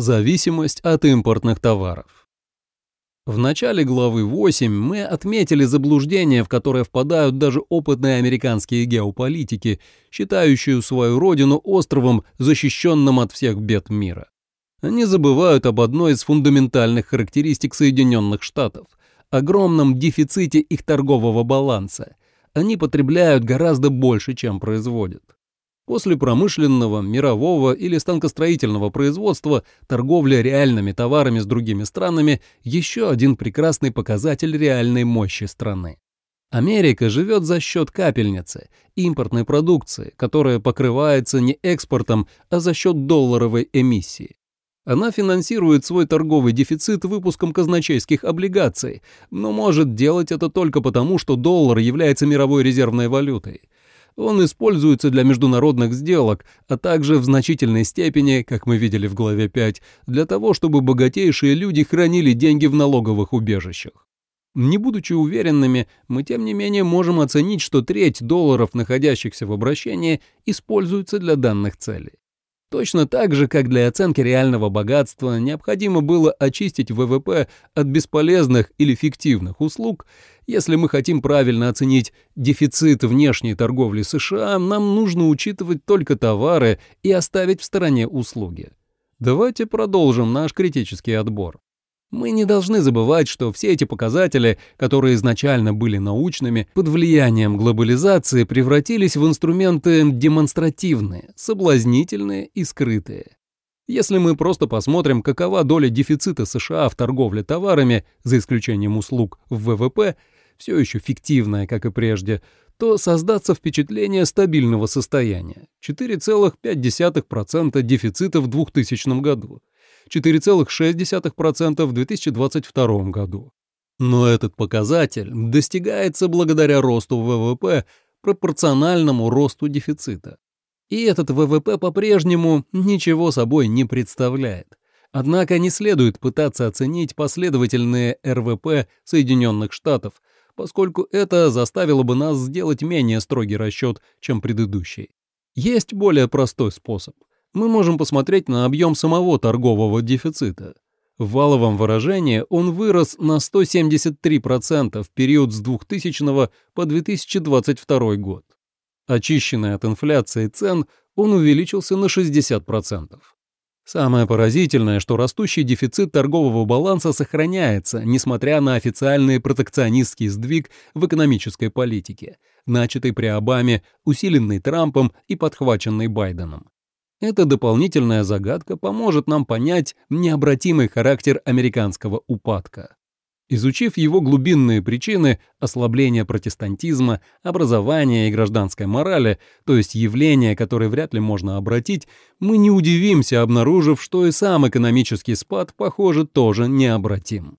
Зависимость от импортных товаров. В начале главы 8 мы отметили заблуждение, в которое впадают даже опытные американские геополитики, считающие свою родину островом, защищенным от всех бед мира. Они забывают об одной из фундаментальных характеристик Соединенных Штатов – огромном дефиците их торгового баланса. Они потребляют гораздо больше, чем производят. После промышленного, мирового или станкостроительного производства торговля реальными товарами с другими странами – еще один прекрасный показатель реальной мощи страны. Америка живет за счет капельницы, импортной продукции, которая покрывается не экспортом, а за счет долларовой эмиссии. Она финансирует свой торговый дефицит выпуском казначейских облигаций, но может делать это только потому, что доллар является мировой резервной валютой. Он используется для международных сделок, а также в значительной степени, как мы видели в главе 5, для того, чтобы богатейшие люди хранили деньги в налоговых убежищах. Не будучи уверенными, мы тем не менее можем оценить, что треть долларов, находящихся в обращении, используется для данных целей. Точно так же, как для оценки реального богатства необходимо было очистить ВВП от бесполезных или фиктивных услуг, если мы хотим правильно оценить дефицит внешней торговли США, нам нужно учитывать только товары и оставить в стороне услуги. Давайте продолжим наш критический отбор. Мы не должны забывать, что все эти показатели, которые изначально были научными, под влиянием глобализации превратились в инструменты демонстративные, соблазнительные и скрытые. Если мы просто посмотрим, какова доля дефицита США в торговле товарами, за исключением услуг, в ВВП, все еще фиктивная, как и прежде, то создаться впечатление стабильного состояния – 4,5% дефицита в 2000 году, 4,6% в 2022 году. Но этот показатель достигается благодаря росту ВВП, пропорциональному росту дефицита. И этот ВВП по-прежнему ничего собой не представляет. Однако не следует пытаться оценить последовательные РВП Соединенных Штатов, поскольку это заставило бы нас сделать менее строгий расчет, чем предыдущий. Есть более простой способ – мы можем посмотреть на объем самого торгового дефицита. В валовом выражении он вырос на 173% в период с 2000 по 2022 год. Очищенный от инфляции цен, он увеличился на 60%. Самое поразительное, что растущий дефицит торгового баланса сохраняется, несмотря на официальный протекционистский сдвиг в экономической политике, начатый при Обаме, усиленный Трампом и подхваченный Байденом. Эта дополнительная загадка поможет нам понять необратимый характер американского упадка. Изучив его глубинные причины ослабления протестантизма, образования и гражданской морали, то есть явления, которые вряд ли можно обратить, мы не удивимся, обнаружив, что и сам экономический спад, похоже, тоже необратим.